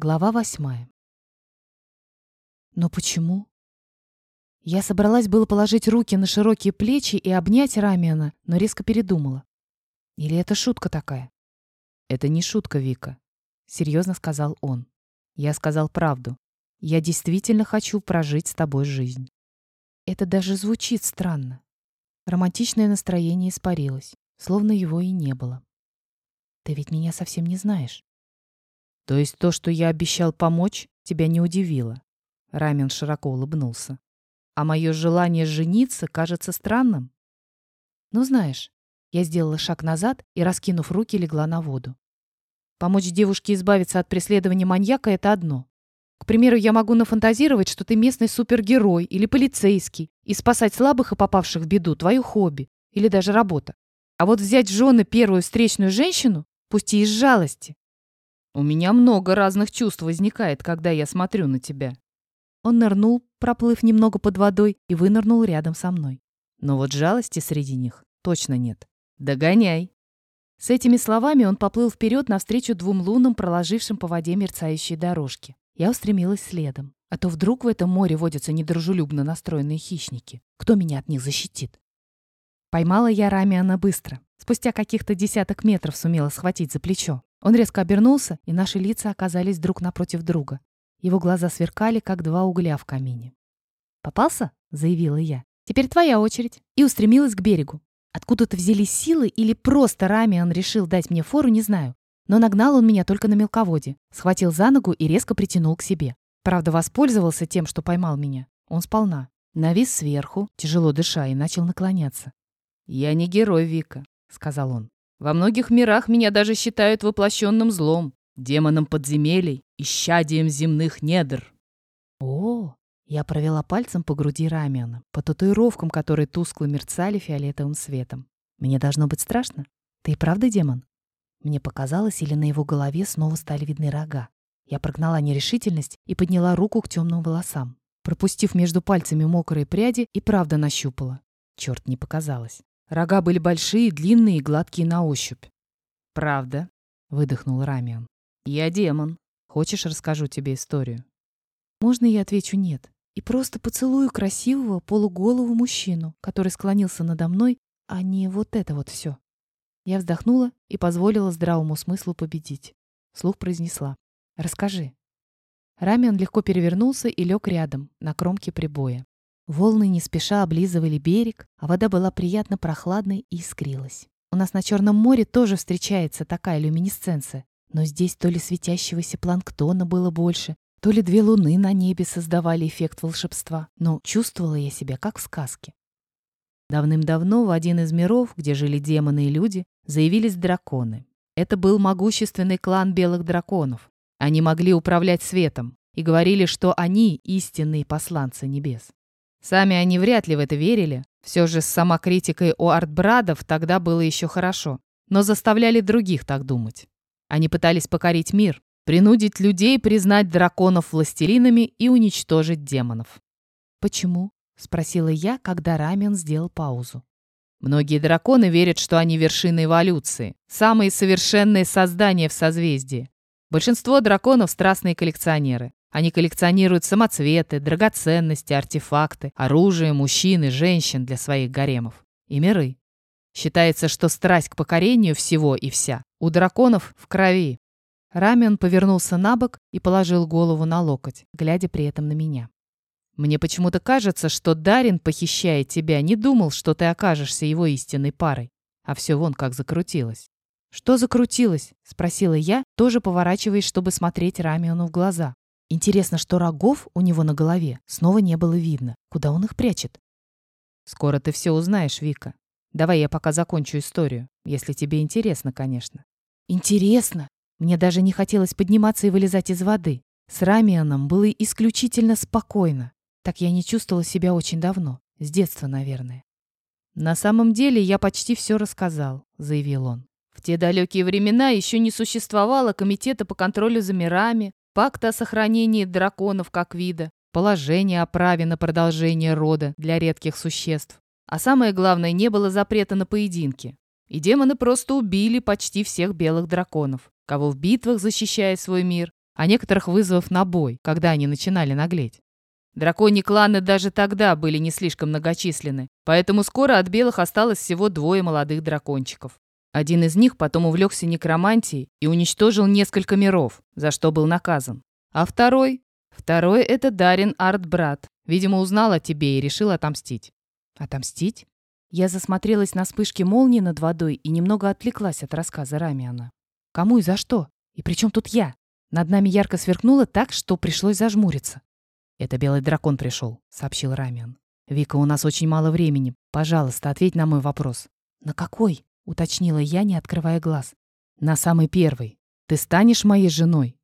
Глава восьмая. Но почему? Я собралась было положить руки на широкие плечи и обнять Рамиана, но резко передумала. Или это шутка такая? Это не шутка, Вика, серьезно сказал он. Я сказал правду. Я действительно хочу прожить с тобой жизнь. Это даже звучит странно. Романтичное настроение испарилось, словно его и не было. Ты ведь меня совсем не знаешь. То есть то, что я обещал помочь, тебя не удивило? Рамен широко улыбнулся. А мое желание жениться кажется странным? Ну, знаешь, я сделала шаг назад и, раскинув руки, легла на воду. Помочь девушке избавиться от преследования маньяка — это одно. К примеру, я могу нафантазировать, что ты местный супергерой или полицейский, и спасать слабых и попавших в беду — твое хобби или даже работа. А вот взять жены первую встречную женщину, пусть и из жалости, у меня много разных чувств возникает, когда я смотрю на тебя. Он нырнул, проплыв немного под водой, и вынырнул рядом со мной. Но вот жалости среди них точно нет. Догоняй. С этими словами он поплыл вперед навстречу двум лунам, проложившим по воде мерцающие дорожки. Я устремилась следом. А то вдруг в этом море водятся недружелюбно настроенные хищники. Кто меня от них защитит? Поймала я Рамиана быстро. Спустя каких-то десяток метров сумела схватить за плечо. Он резко обернулся, и наши лица оказались друг напротив друга. Его глаза сверкали, как два угля в камине. «Попался?» — заявила я. «Теперь твоя очередь». И устремилась к берегу. Откуда-то взялись силы или просто Рамиан решил дать мне фору, не знаю. Но нагнал он меня только на мелководье. Схватил за ногу и резко притянул к себе. Правда, воспользовался тем, что поймал меня. Он сполна. Навис сверху, тяжело дыша, и начал наклоняться. «Я не герой, Вика», — сказал он. Во многих мирах меня даже считают воплощенным злом, демоном подземелий, исчадием земных недр. О, я провела пальцем по груди Рамиана, по татуировкам, которые тускло мерцали фиолетовым светом. Мне должно быть страшно? Ты и правда демон? Мне показалось, или на его голове снова стали видны рога. Я прогнала нерешительность и подняла руку к темным волосам. Пропустив между пальцами мокрые пряди, и правда нащупала. Черт, не показалось. Рога были большие, длинные и гладкие на ощупь. «Правда?» — выдохнул Рамиан. «Я демон. Хочешь, расскажу тебе историю?» «Можно я отвечу «нет»?» И просто поцелую красивого полуголого мужчину, который склонился надо мной, а не вот это вот все. Я вздохнула и позволила здравому смыслу победить. Слух произнесла. «Расскажи». Рамиан легко перевернулся и лег рядом, на кромке прибоя. Волны не спеша облизывали берег, а вода была приятно прохладной и искрилась. У нас на Черном море тоже встречается такая люминесценция, но здесь то ли светящегося планктона было больше, то ли две луны на небе создавали эффект волшебства, но чувствовала я себя как в сказке. Давным-давно в один из миров, где жили демоны и люди, заявились драконы. Это был могущественный клан белых драконов. Они могли управлять светом и говорили, что они истинные посланцы небес. Сами они вряд ли в это верили. Все же с самокритикой у артбрадов тогда было еще хорошо. Но заставляли других так думать. Они пытались покорить мир, принудить людей признать драконов властелинами и уничтожить демонов. «Почему?» — спросила я, когда Рамен сделал паузу. Многие драконы верят, что они вершины эволюции, самые совершенные создания в созвездии. Большинство драконов — страстные коллекционеры. Они коллекционируют самоцветы, драгоценности, артефакты, оружие, мужчин и женщин для своих гаремов. И миры. Считается, что страсть к покорению всего и вся у драконов в крови. Рамен повернулся на бок и положил голову на локоть, глядя при этом на меня. Мне почему-то кажется, что Дарин, похищая тебя, не думал, что ты окажешься его истинной парой. А все вон как закрутилось. «Что закрутилось?» — спросила я, тоже поворачиваясь, чтобы смотреть Рамиону в глаза. Интересно, что рогов у него на голове снова не было видно. Куда он их прячет? Скоро ты все узнаешь, Вика. Давай я пока закончу историю, если тебе интересно, конечно. Интересно? Мне даже не хотелось подниматься и вылезать из воды. С Рамианом было исключительно спокойно. Так я не чувствовала себя очень давно. С детства, наверное. «На самом деле я почти все рассказал», — заявил он. В те далекие времена еще не существовало комитета по контролю за мирами, пакт о сохранении драконов как вида, положение о праве на продолжение рода для редких существ. А самое главное, не было запрета на поединки. И демоны просто убили почти всех белых драконов, кого в битвах защищая свой мир, а некоторых вызвав на бой, когда они начинали наглеть. Драконьи кланы даже тогда были не слишком многочисленны, поэтому скоро от белых осталось всего двое молодых дракончиков. Один из них потом увлекся некромантией и уничтожил несколько миров, за что был наказан. А второй? Второй — это Дарин Артбрат. Видимо, узнал о тебе и решил отомстить. Отомстить? Я засмотрелась на вспышки молнии над водой и немного отвлеклась от рассказа Рамиана. Кому и за что? И при чем тут я? Над нами ярко сверкнуло так, что пришлось зажмуриться. «Это белый дракон пришел», — сообщил Рамиан. «Вика, у нас очень мало времени. Пожалуйста, ответь на мой вопрос». «На какой?» — уточнила я, не открывая глаз. «На самый первый. Ты станешь моей женой?»